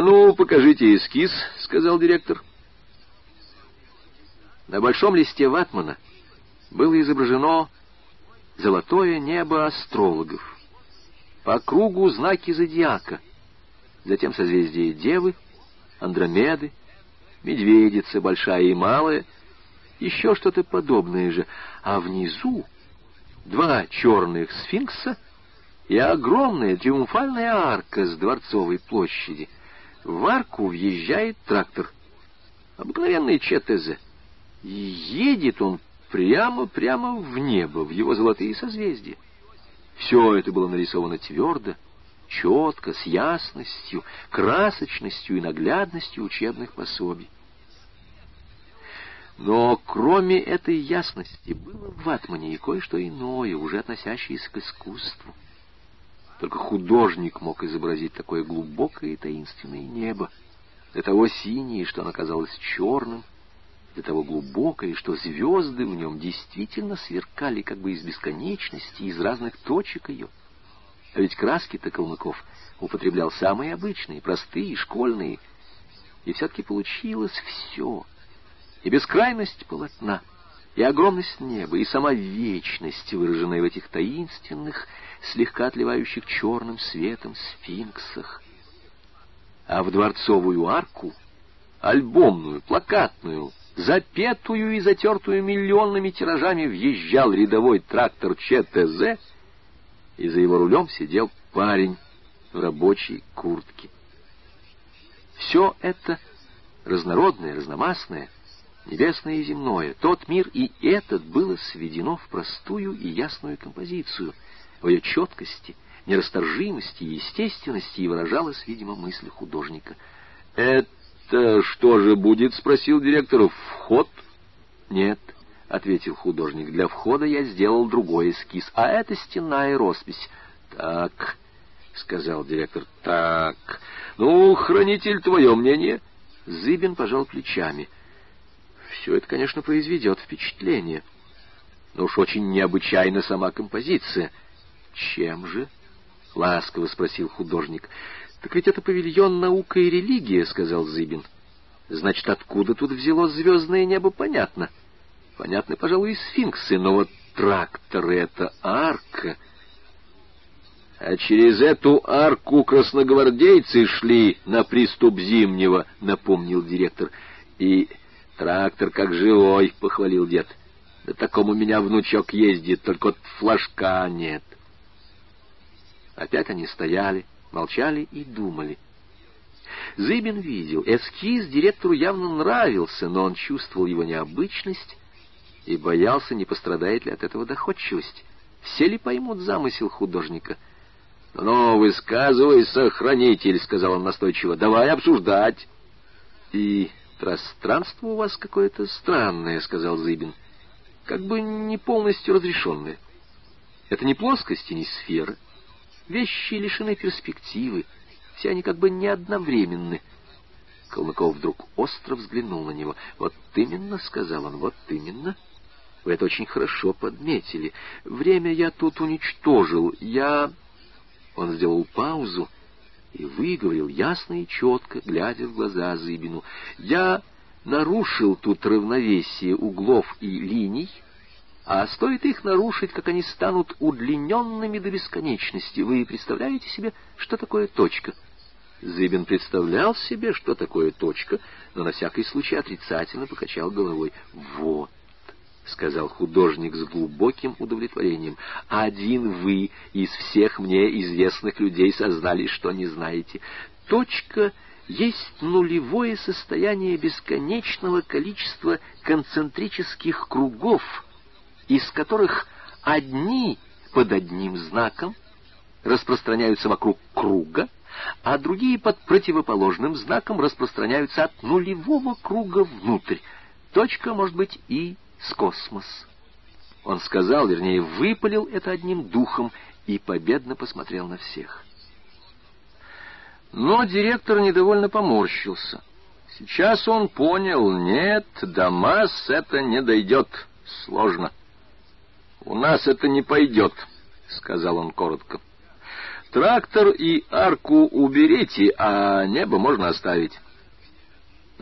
«А ну, покажите эскиз», — сказал директор. На большом листе ватмана было изображено золотое небо астрологов. По кругу знаки зодиака, затем созвездие Девы, Андромеды, Медведица большая и малая, еще что-то подобное же, а внизу два черных сфинкса и огромная триумфальная арка с Дворцовой площади. В арку въезжает трактор, обыкновенный ЧТЗ, едет он прямо-прямо в небо, в его золотые созвездия. Все это было нарисовано твердо, четко, с ясностью, красочностью и наглядностью учебных пособий. Но кроме этой ясности было в Ватмане и кое-что иное, уже относящееся к искусству. Только художник мог изобразить такое глубокое и таинственное небо, до того синее, что оно казалось черным, до того глубокое, что звезды в нем действительно сверкали как бы из бесконечности, из разных точек ее. А ведь краски-то Калмыков употреблял самые обычные, простые, школьные. И все-таки получилось все. И бескрайность полотна, и огромность неба, и сама вечность, выраженная в этих таинственных, слегка отливающих черным светом сфинксах. А в дворцовую арку, альбомную, плакатную, запетую и затертую миллионными тиражами въезжал рядовой трактор ЧТЗ, и за его рулем сидел парень в рабочей куртке. Все это разнородное, разномастное, небесное и земное, тот мир и этот было сведено в простую и ясную композицию, в ее четкости, нерасторжимости и естественности и выражалась, видимо, мысль художника. «Это что же будет?» — спросил директор. «Вход?» «Нет», — ответил художник, — «для входа я сделал другой эскиз, а это стенная роспись». «Так», — сказал директор, — «так. Ну, хранитель, твое мнение?» Зыбин пожал плечами. «Все это, конечно, произведет впечатление. Но уж очень необычайна сама композиция». «Чем же?» — ласково спросил художник. «Так ведь это павильон наука и религия», — сказал Зыбин. «Значит, откуда тут взялось звездное небо, понятно. Понятны, пожалуй, и сфинксы, но вот трактор — это арка». «А через эту арку красногвардейцы шли на приступ Зимнего», — напомнил директор. «И трактор как живой», — похвалил дед. «На таком у меня внучок ездит, только вот флажка нет». Опять они стояли, молчали и думали. Зыбин видел, эскиз директору явно нравился, но он чувствовал его необычность и боялся, не пострадает ли от этого доходчивость. Все ли поймут замысел художника? «Ну, высказывайся, хранитель», — сказал он настойчиво, — «давай обсуждать». «И пространство у вас какое-то странное», — сказал Зыбин, — «как бы не полностью разрешенное. Это не плоскость и не сфера». Вещи лишены перспективы, все они как бы не одновременны. Калмыков вдруг остро взглянул на него. «Вот именно», — сказал он, — «вот именно. Вы это очень хорошо подметили. Время я тут уничтожил. Я...» Он сделал паузу и выговорил ясно и четко, глядя в глаза Зыбину. «Я нарушил тут равновесие углов и линий» А стоит их нарушить, как они станут удлиненными до бесконечности. Вы представляете себе, что такое точка? Зыбин представлял себе, что такое точка, но на всякий случай отрицательно покачал головой. «Вот», — сказал художник с глубоким удовлетворением, — «один вы из всех мне известных людей сознали, что не знаете. Точка — есть нулевое состояние бесконечного количества концентрических кругов — из которых одни под одним знаком распространяются вокруг круга, а другие под противоположным знаком распространяются от нулевого круга внутрь. Точка может быть и с космос. Он сказал, вернее, выпалил это одним духом и победно посмотрел на всех. Но директор недовольно поморщился. Сейчас он понял, нет, до масс это не дойдет, сложно. «У нас это не пойдет», — сказал он коротко. Трактор и арку уберите, а небо можно оставить.